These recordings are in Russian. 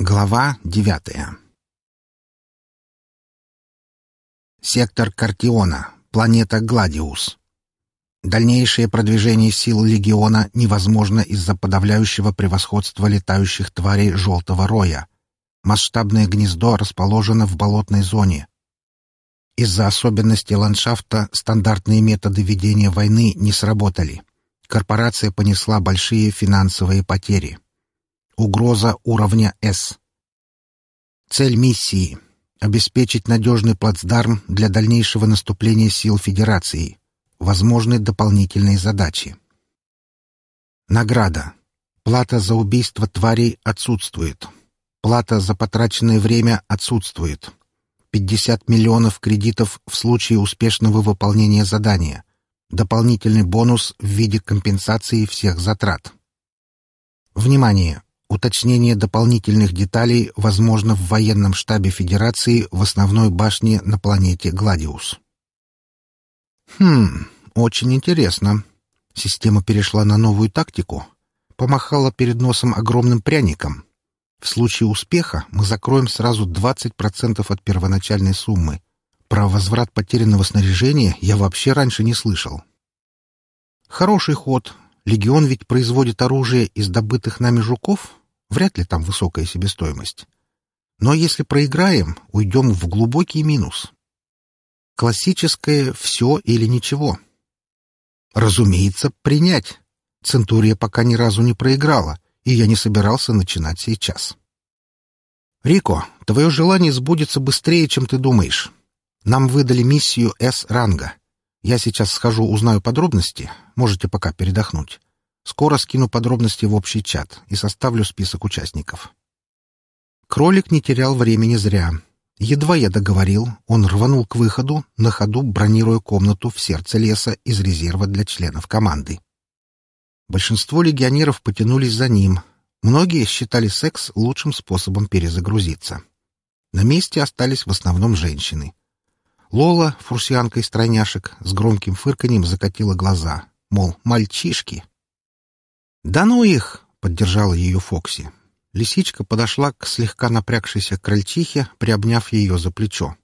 Глава девятая Сектор Картиона. Планета Гладиус. Дальнейшее продвижение сил Легиона невозможно из-за подавляющего превосходства летающих тварей Желтого Роя. Масштабное гнездо расположено в болотной зоне. Из-за особенностей ландшафта стандартные методы ведения войны не сработали. Корпорация понесла большие финансовые потери. Угроза уровня С. Цель миссии — обеспечить надежный плацдарм для дальнейшего наступления сил Федерации. Возможны дополнительные задачи. Награда. Плата за убийство тварей отсутствует. Плата за потраченное время отсутствует. 50 миллионов кредитов в случае успешного выполнения задания. Дополнительный бонус в виде компенсации всех затрат. Внимание! Уточнение дополнительных деталей возможно в военном штабе Федерации в основной башне на планете Гладиус. Хм, очень интересно. Система перешла на новую тактику. Помахала перед носом огромным пряником. В случае успеха мы закроем сразу 20% от первоначальной суммы. Про возврат потерянного снаряжения я вообще раньше не слышал. Хороший ход, Легион ведь производит оружие из добытых нами жуков. Вряд ли там высокая себестоимость. Но если проиграем, уйдем в глубокий минус. Классическое «все или ничего». Разумеется, принять. Центурия пока ни разу не проиграла, и я не собирался начинать сейчас. «Рико, твое желание сбудется быстрее, чем ты думаешь. Нам выдали миссию С-ранга. Я сейчас схожу, узнаю подробности. Можете пока передохнуть. Скоро скину подробности в общий чат и составлю список участников. Кролик не терял времени зря. Едва я договорил, он рванул к выходу, на ходу бронируя комнату в сердце леса из резерва для членов команды. Большинство легионеров потянулись за ним. Многие считали секс лучшим способом перезагрузиться. На месте остались в основном женщины. Лола, фурсианка из тройняшек, с громким фырканьем закатила глаза, мол, мальчишки. «Да ну их!» — поддержала ее Фокси. Лисичка подошла к слегка напрягшейся крольчихе, приобняв ее за плечо.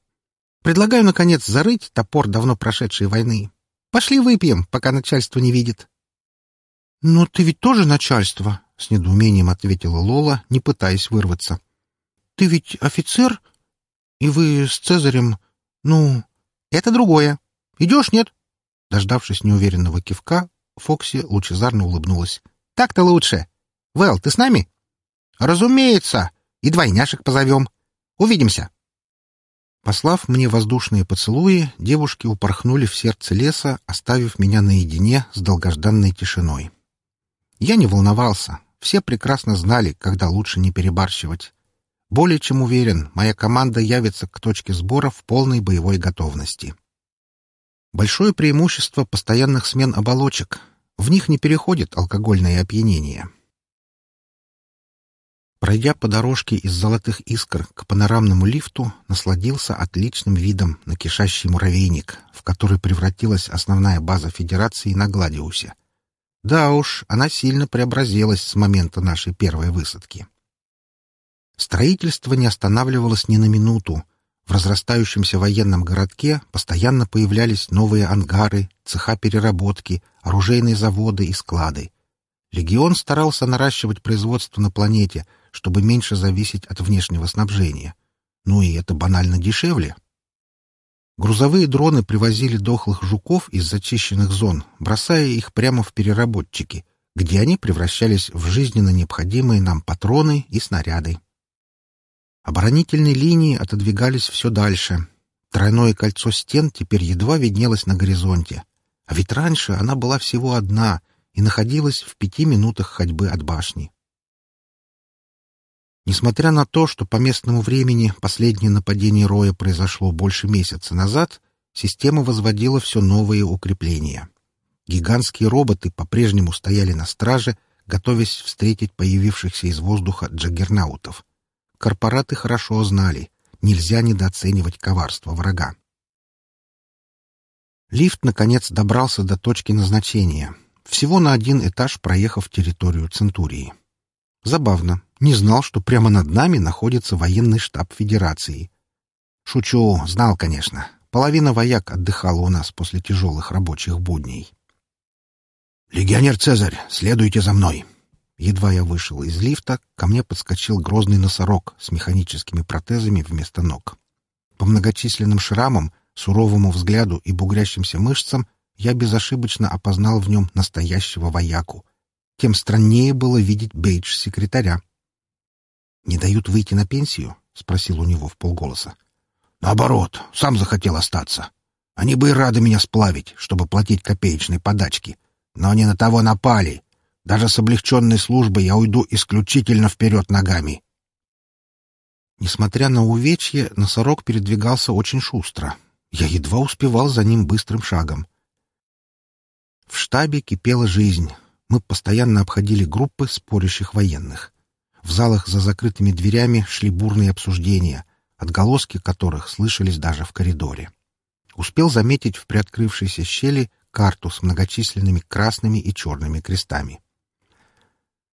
«Предлагаю, наконец, зарыть топор давно прошедшей войны. Пошли выпьем, пока начальство не видит». «Но ты ведь тоже начальство», — с недоумением ответила Лола, не пытаясь вырваться. «Ты ведь офицер? И вы с Цезарем «Ну, это другое. Идешь, нет?» Дождавшись неуверенного кивка, Фокси лучезарно улыбнулась. «Так-то лучше. Вэл, ты с нами?» «Разумеется. И двойняшек позовем. Увидимся». Послав мне воздушные поцелуи, девушки упорхнули в сердце леса, оставив меня наедине с долгожданной тишиной. Я не волновался. Все прекрасно знали, когда лучше не перебарщивать. Более чем уверен, моя команда явится к точке сбора в полной боевой готовности. Большое преимущество постоянных смен оболочек. В них не переходит алкогольное опьянение. Пройдя по дорожке из золотых искр к панорамному лифту, насладился отличным видом на кишащий муравейник, в который превратилась основная база Федерации на Гладиусе. Да уж, она сильно преобразилась с момента нашей первой высадки. Строительство не останавливалось ни на минуту. В разрастающемся военном городке постоянно появлялись новые ангары, цеха переработки, оружейные заводы и склады. Легион старался наращивать производство на планете, чтобы меньше зависеть от внешнего снабжения. Ну и это банально дешевле. Грузовые дроны привозили дохлых жуков из зачищенных зон, бросая их прямо в переработчики, где они превращались в жизненно необходимые нам патроны и снаряды. Оборонительные линии отодвигались все дальше. Тройное кольцо стен теперь едва виднелось на горизонте. А ведь раньше она была всего одна и находилась в пяти минутах ходьбы от башни. Несмотря на то, что по местному времени последнее нападение Роя произошло больше месяца назад, система возводила все новые укрепления. Гигантские роботы по-прежнему стояли на страже, готовясь встретить появившихся из воздуха джаггернаутов. Корпораты хорошо знали, нельзя недооценивать коварство врага. Лифт, наконец, добрался до точки назначения, всего на один этаж проехав территорию Центурии. Забавно. Не знал, что прямо над нами находится военный штаб Федерации. Шучу, знал, конечно. Половина вояк отдыхала у нас после тяжелых рабочих будней. «Легионер Цезарь, следуйте за мной!» Едва я вышел из лифта, ко мне подскочил грозный носорог с механическими протезами вместо ног. По многочисленным шрамам, суровому взгляду и бугрящимся мышцам я безошибочно опознал в нем настоящего вояку. Тем страннее было видеть бейдж секретаря. «Не дают выйти на пенсию?» — спросил у него в полголоса. «Наоборот, сам захотел остаться. Они бы и рады меня сплавить, чтобы платить копеечные подачки. Но они на того напали, даже с облегченной службой я уйду исключительно вперед ногами. Несмотря на увечье, носорог передвигался очень шустро. Я едва успевал за ним быстрым шагом. В штабе кипела жизнь. Мы постоянно обходили группы спорящих военных. В залах за закрытыми дверями шли бурные обсуждения, отголоски которых слышались даже в коридоре. Успел заметить в приоткрывшейся щели карту с многочисленными красными и черными крестами.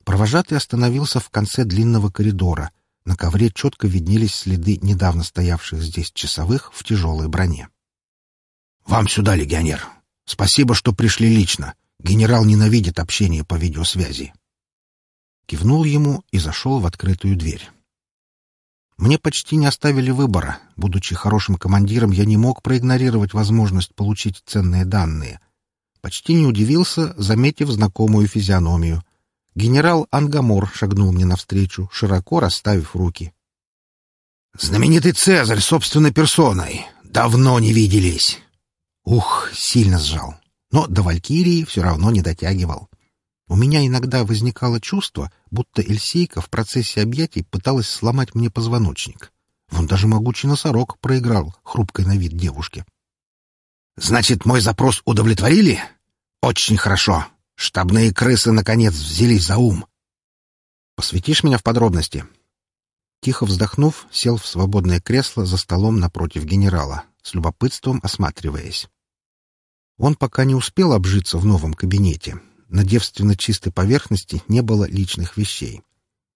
Провожатый остановился в конце длинного коридора. На ковре четко виднелись следы недавно стоявших здесь часовых в тяжелой броне. «Вам сюда, легионер! Спасибо, что пришли лично. Генерал ненавидит общение по видеосвязи». Кивнул ему и зашел в открытую дверь. Мне почти не оставили выбора. Будучи хорошим командиром, я не мог проигнорировать возможность получить ценные данные. Почти не удивился, заметив знакомую физиономию. Генерал Ангамор шагнул мне навстречу, широко расставив руки. «Знаменитый Цезарь собственной персоной! Давно не виделись!» Ух, сильно сжал. Но до Валькирии все равно не дотягивал. У меня иногда возникало чувство, будто Эльсейка в процессе объятий пыталась сломать мне позвоночник. Вон даже могучий носорог проиграл хрупкой на вид девушке. «Значит, мой запрос удовлетворили? Очень хорошо. Штабные крысы, наконец, взялись за ум. Посвятишь меня в подробности?» Тихо вздохнув, сел в свободное кресло за столом напротив генерала, с любопытством осматриваясь. Он пока не успел обжиться в новом кабинете. На девственно чистой поверхности не было личных вещей.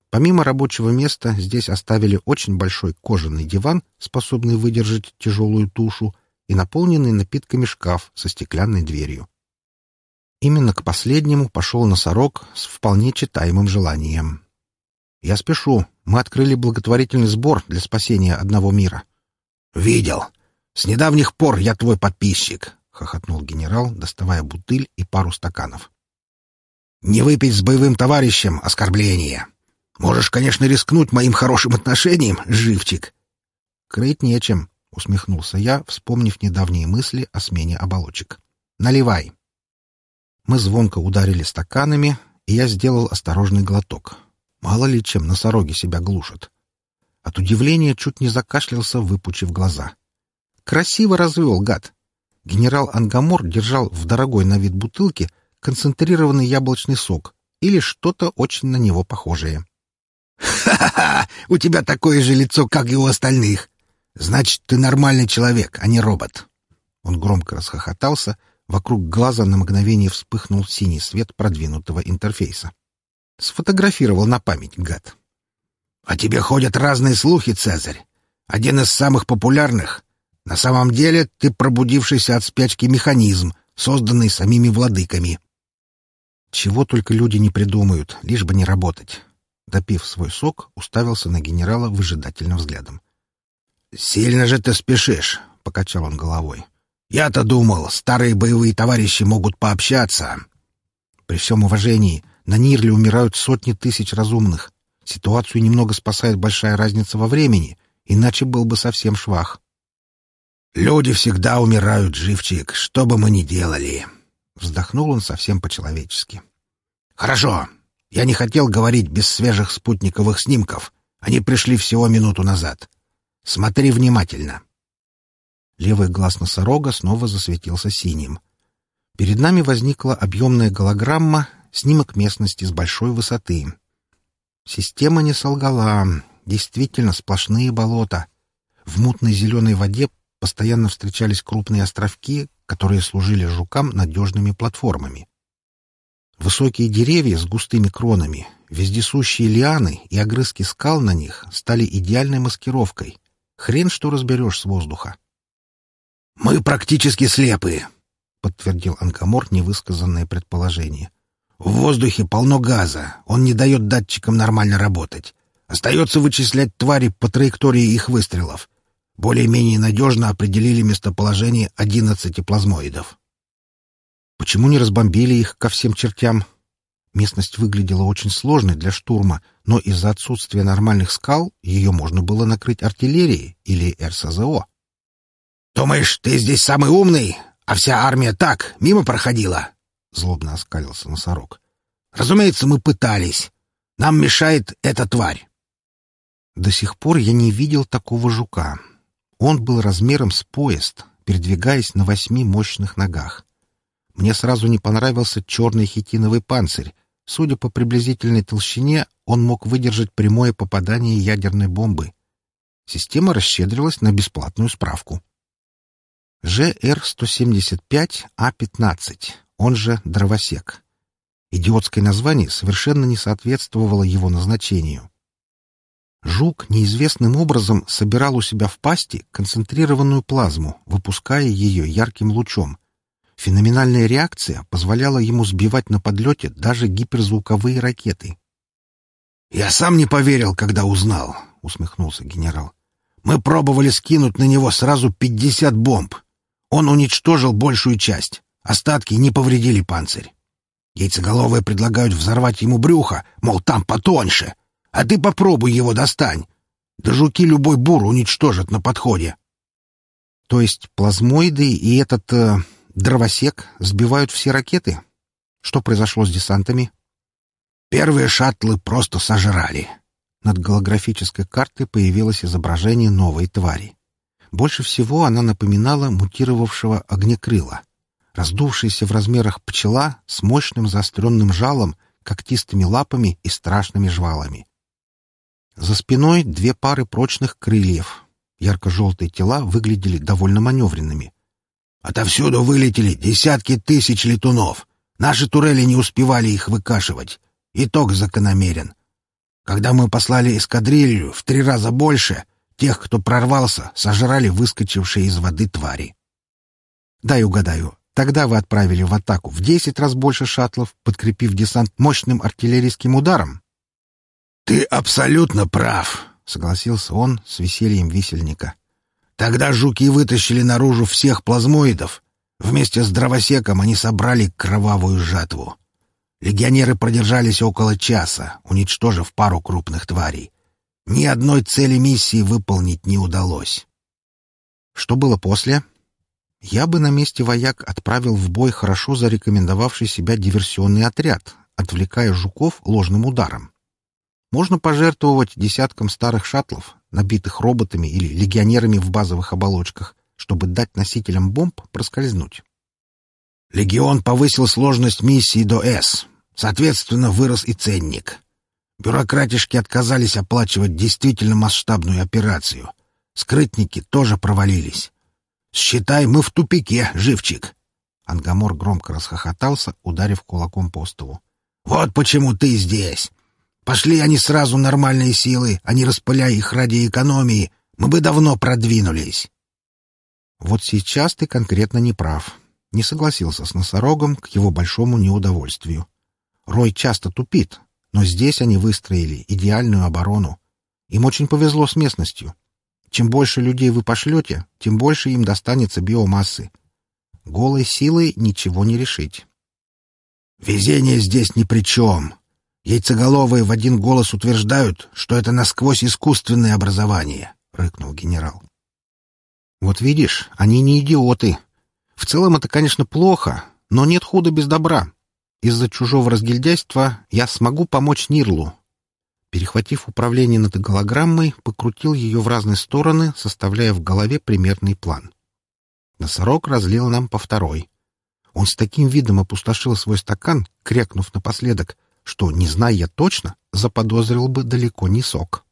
Помимо рабочего места здесь оставили очень большой кожаный диван, способный выдержать тяжелую тушу, и наполненный напитками шкаф со стеклянной дверью. Именно к последнему пошел носорог с вполне читаемым желанием. «Я спешу. Мы открыли благотворительный сбор для спасения одного мира». «Видел. С недавних пор я твой подписчик», — хохотнул генерал, доставая бутыль и пару стаканов. «Не выпить с боевым товарищем — оскорбление. Можешь, конечно, рискнуть моим хорошим отношением, живчик». «Крыть нечем», — усмехнулся я, вспомнив недавние мысли о смене оболочек. «Наливай». Мы звонко ударили стаканами, и я сделал осторожный глоток. Мало ли чем носороги себя глушат. От удивления чуть не закашлялся, выпучив глаза. Красиво развел, гад. Генерал Ангамор держал в дорогой на вид бутылке концентрированный яблочный сок или что-то очень на него похожее. «Ха-ха-ха! У тебя такое же лицо, как и у остальных! Значит, ты нормальный человек, а не робот!» Он громко расхохотался, Вокруг глаза на мгновение вспыхнул синий свет продвинутого интерфейса. Сфотографировал на память, гад. — О тебе ходят разные слухи, Цезарь. Один из самых популярных. На самом деле ты пробудившийся от спячки механизм, созданный самими владыками. Чего только люди не придумают, лишь бы не работать. Допив свой сок, уставился на генерала выжидательным взглядом. — Сильно же ты спешишь, — покачал он головой. Я-то думал, старые боевые товарищи могут пообщаться. При всем уважении, на Нирле умирают сотни тысяч разумных. Ситуацию немного спасает большая разница во времени, иначе был бы совсем швах. «Люди всегда умирают, живчик, что бы мы ни делали!» Вздохнул он совсем по-человечески. «Хорошо. Я не хотел говорить без свежих спутниковых снимков. Они пришли всего минуту назад. Смотри внимательно. Левый глаз носорога снова засветился синим. Перед нами возникла объемная голограмма, снимок местности с большой высоты. Система не солгала. Действительно, сплошные болота. В мутной зеленой воде постоянно встречались крупные островки, которые служили жукам надежными платформами. Высокие деревья с густыми кронами, вездесущие лианы и огрызки скал на них стали идеальной маскировкой. Хрен что разберешь с воздуха. «Мы практически слепые», — подтвердил Анкамор невысказанное предположение. «В воздухе полно газа. Он не дает датчикам нормально работать. Остается вычислять твари по траектории их выстрелов. Более-менее надежно определили местоположение одиннадцати плазмоидов». Почему не разбомбили их ко всем чертям? Местность выглядела очень сложной для штурма, но из-за отсутствия нормальных скал ее можно было накрыть артиллерией или РСЗО. «Думаешь, ты здесь самый умный, а вся армия так, мимо проходила?» — злобно оскалился носорог. «Разумеется, мы пытались. Нам мешает эта тварь». До сих пор я не видел такого жука. Он был размером с поезд, передвигаясь на восьми мощных ногах. Мне сразу не понравился черный хитиновый панцирь. Судя по приблизительной толщине, он мог выдержать прямое попадание ядерной бомбы. Система расщедрилась на бесплатную справку. ЖР-175А-15, он же «Дровосек». Идиотское название совершенно не соответствовало его назначению. Жук неизвестным образом собирал у себя в пасти концентрированную плазму, выпуская ее ярким лучом, Феноменальная реакция позволяла ему сбивать на подлете даже гиперзвуковые ракеты. «Я сам не поверил, когда узнал», — усмехнулся генерал. «Мы пробовали скинуть на него сразу пятьдесят бомб. Он уничтожил большую часть. Остатки не повредили панцирь. Яйцеголовые предлагают взорвать ему брюхо, мол, там потоньше. А ты попробуй его достань. Да жуки любой бур уничтожат на подходе». То есть плазмоиды и этот... Э, Дровосек сбивают все ракеты? Что произошло с десантами? Первые шаттлы просто сожрали. Над голографической картой появилось изображение новой твари. Больше всего она напоминала мутировавшего огнекрыла. Раздувшаяся в размерах пчела с мощным заостренным жалом, когтистыми лапами и страшными жвалами. За спиной две пары прочных крыльев. Ярко-желтые тела выглядели довольно маневренными — Отовсюду вылетели десятки тысяч летунов. Наши турели не успевали их выкашивать. Итог закономерен. Когда мы послали эскадрилью в три раза больше, тех, кто прорвался, сожрали выскочившие из воды твари. Дай угадаю. Тогда вы отправили в атаку в десять раз больше шаттлов, подкрепив десант мощным артиллерийским ударом. «Ты абсолютно прав», — согласился он с весельем висельника. Тогда жуки вытащили наружу всех плазмоидов. Вместе с дровосеком они собрали кровавую жатву. Легионеры продержались около часа, уничтожив пару крупных тварей. Ни одной цели миссии выполнить не удалось. Что было после? Я бы на месте вояк отправил в бой хорошо зарекомендовавший себя диверсионный отряд, отвлекая жуков ложным ударом. Можно пожертвовать десятком старых шаттлов, набитых роботами или легионерами в базовых оболочках, чтобы дать носителям бомб проскользнуть. Легион повысил сложность миссии до «С». Соответственно, вырос и ценник. Бюрократишки отказались оплачивать действительно масштабную операцию. Скрытники тоже провалились. Считай, мы в тупике, живчик. Ангамор громко расхохотался, ударив кулаком по столу. «Вот почему ты здесь. Пошли они сразу нормальные силы, а не распыляя их ради экономии, мы бы давно продвинулись. Вот сейчас ты конкретно не прав. Не согласился с носорогом к его большому неудовольствию. Рой часто тупит, но здесь они выстроили идеальную оборону. Им очень повезло с местностью. Чем больше людей вы пошлете, тем больше им достанется биомассы. Голой силой ничего не решить. «Везение здесь ни при чем», Яйцеголовые в один голос утверждают, что это насквозь искусственное образование, — рыкнул генерал. Вот видишь, они не идиоты. В целом это, конечно, плохо, но нет худа без добра. Из-за чужого разгильдяйства я смогу помочь Нирлу. Перехватив управление над голограммой, покрутил ее в разные стороны, составляя в голове примерный план. Носорог разлил нам по второй. Он с таким видом опустошил свой стакан, крякнув напоследок — что, не зная я точно, заподозрил бы далеко не сок.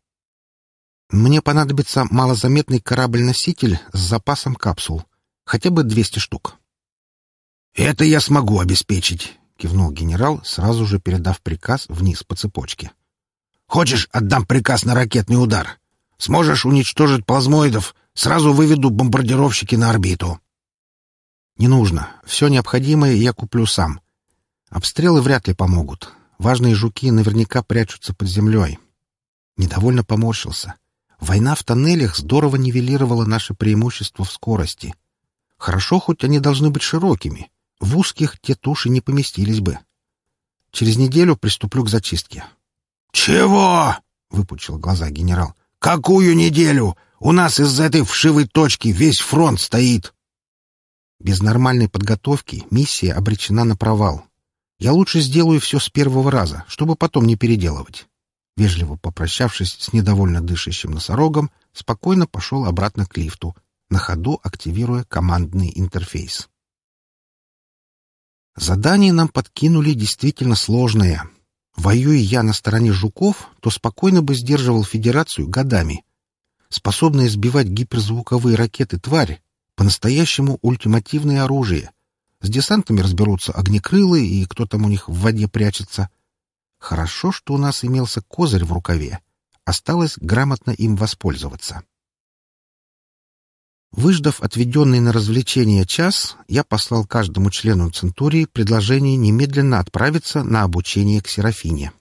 Мне понадобится малозаметный корабль-носитель с запасом капсул, хотя бы 200 штук. «Это я смогу обеспечить», — кивнул генерал, сразу же передав приказ вниз по цепочке. «Хочешь, отдам приказ на ракетный удар? Сможешь уничтожить плазмоидов, сразу выведу бомбардировщики на орбиту». «Не нужно. Все необходимое я куплю сам. Обстрелы вряд ли помогут. Важные жуки наверняка прячутся под землей». Недовольно поморщился. Война в тоннелях здорово нивелировала наше преимущество в скорости. Хорошо, хоть они должны быть широкими. В узких те туши не поместились бы. Через неделю приступлю к зачистке. «Чего?» — выпучил глаза генерал. «Какую неделю? У нас из-за этой вшивой точки весь фронт стоит!» Без нормальной подготовки миссия обречена на провал. Я лучше сделаю все с первого раза, чтобы потом не переделывать. Вежливо попрощавшись с недовольно дышащим носорогом, спокойно пошел обратно к лифту, на ходу активируя командный интерфейс. Задание нам подкинули действительно сложное. Воюя я на стороне жуков, то спокойно бы сдерживал Федерацию годами. Способная сбивать гиперзвуковые ракеты тварь, по-настоящему ультимативное оружие. С десантами разберутся огнекрылы и кто там у них в воде прячется. Хорошо, что у нас имелся козырь в рукаве. Осталось грамотно им воспользоваться. Выждав отведенный на развлечение час, я послал каждому члену Центурии предложение немедленно отправиться на обучение к Серафине.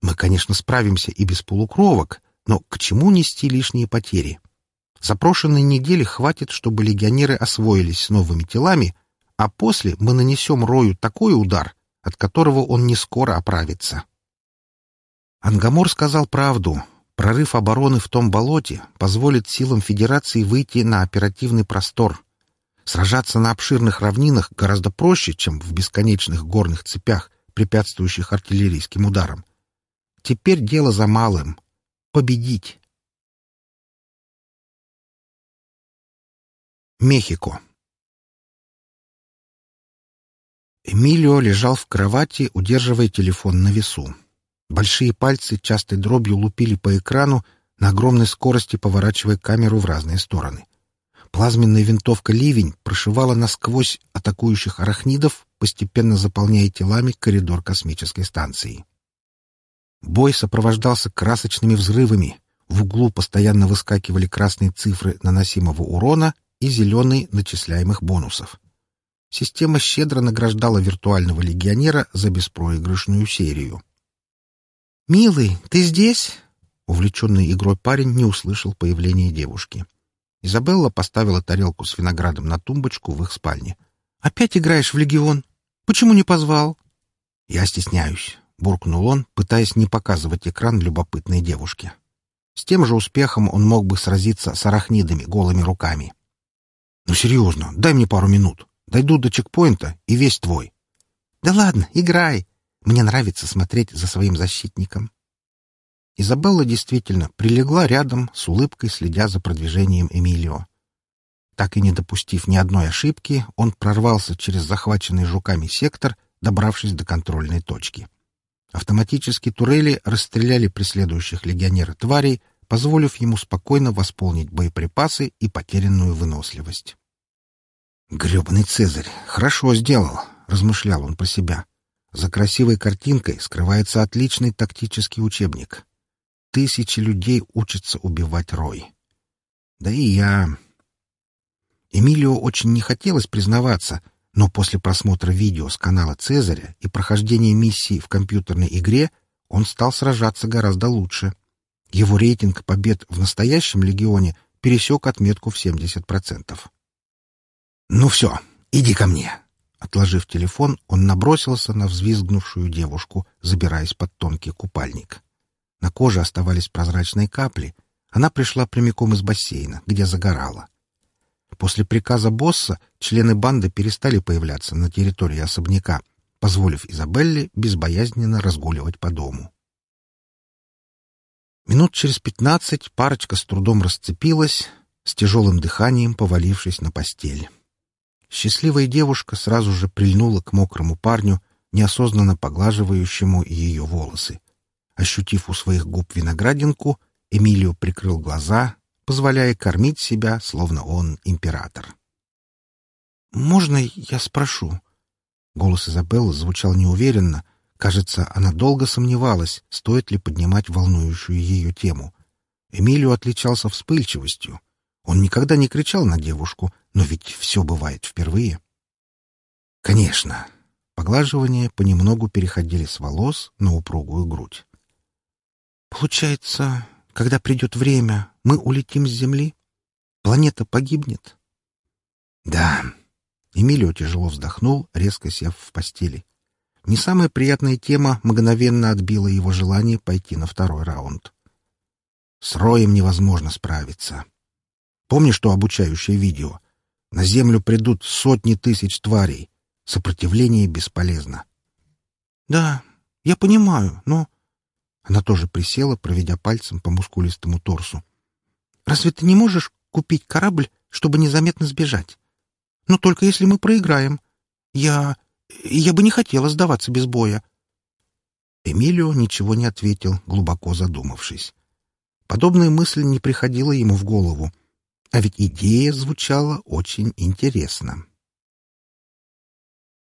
Мы, конечно, справимся и без полукровок, но к чему нести лишние потери? Запрошенной недели хватит, чтобы легионеры освоились с новыми телами, а после мы нанесем Рою такой удар, от которого он не скоро оправится. Ангамор сказал правду. Прорыв обороны в том болоте позволит силам Федерации выйти на оперативный простор. Сражаться на обширных равнинах гораздо проще, чем в бесконечных горных цепях, препятствующих артиллерийским ударам. Теперь дело за малым — победить. Мехико. Эмилио лежал в кровати, удерживая телефон на весу. Большие пальцы частой дробью лупили по экрану, на огромной скорости поворачивая камеру в разные стороны. Плазменная винтовка «Ливень» прошивала насквозь атакующих арахнидов, постепенно заполняя телами коридор космической станции. Бой сопровождался красочными взрывами. В углу постоянно выскакивали красные цифры наносимого урона и зеленый начисляемых бонусов. Система щедро награждала виртуального легионера за беспроигрышную серию. «Милый, ты здесь?» Увлеченный игрой парень не услышал появления девушки. Изабелла поставила тарелку с виноградом на тумбочку в их спальне. «Опять играешь в легион? Почему не позвал?» «Я стесняюсь», — буркнул он, пытаясь не показывать экран любопытной девушке. С тем же успехом он мог бы сразиться с арахнидами голыми руками. «Ну, серьезно, дай мне пару минут. Дойду до чекпоинта, и весь твой». «Да ладно, играй. Мне нравится смотреть за своим защитником». Изабелла действительно прилегла рядом, с улыбкой следя за продвижением Эмилио. Так и не допустив ни одной ошибки, он прорвался через захваченный жуками сектор, добравшись до контрольной точки. Автоматические турели расстреляли преследующих легионера тварей, позволив ему спокойно восполнить боеприпасы и потерянную выносливость. «Гребаный Цезарь! Хорошо сделал!» — размышлял он про себя. «За красивой картинкой скрывается отличный тактический учебник. Тысячи людей учатся убивать Рой. Да и я...» Эмилио очень не хотелось признаваться, но после просмотра видео с канала Цезаря и прохождения миссии в компьютерной игре он стал сражаться гораздо лучше. Его рейтинг побед в настоящем легионе пересек отметку в 70%. «Ну все, иди ко мне!» Отложив телефон, он набросился на взвизгнувшую девушку, забираясь под тонкий купальник. На коже оставались прозрачные капли. Она пришла прямиком из бассейна, где загорала. После приказа босса члены банды перестали появляться на территории особняка, позволив Изабелле безбоязненно разгуливать по дому. Минут через пятнадцать парочка с трудом расцепилась, с тяжелым дыханием повалившись на постель. Счастливая девушка сразу же прильнула к мокрому парню, неосознанно поглаживающему ее волосы. Ощутив у своих губ виноградинку, Эмилио прикрыл глаза, позволяя кормить себя, словно он император. «Можно я спрошу? Голос Изабеллы звучал неуверенно. Кажется, она долго сомневалась, стоит ли поднимать волнующую ее тему. Эмилио отличался вспыльчивостью. Он никогда не кричал на девушку, но ведь все бывает впервые. Конечно. Поглаживания понемногу переходили с волос на упругую грудь. Получается, когда придет время, мы улетим с Земли? Планета погибнет? Да. Эмилио тяжело вздохнул, резко сев в постели. Не самая приятная тема мгновенно отбила его желание пойти на второй раунд. С Роем невозможно справиться. Помнишь то обучающее видео? На Землю придут сотни тысяч тварей. Сопротивление бесполезно. Да, я понимаю, но... Она тоже присела, проведя пальцем по мускулистому торсу. Разве ты не можешь купить корабль, чтобы незаметно сбежать? Но только если мы проиграем. Я... я бы не хотела сдаваться без боя. Эмилио ничего не ответил, глубоко задумавшись. Подобная мысль не приходила ему в голову, а ведь идея звучала очень интересно.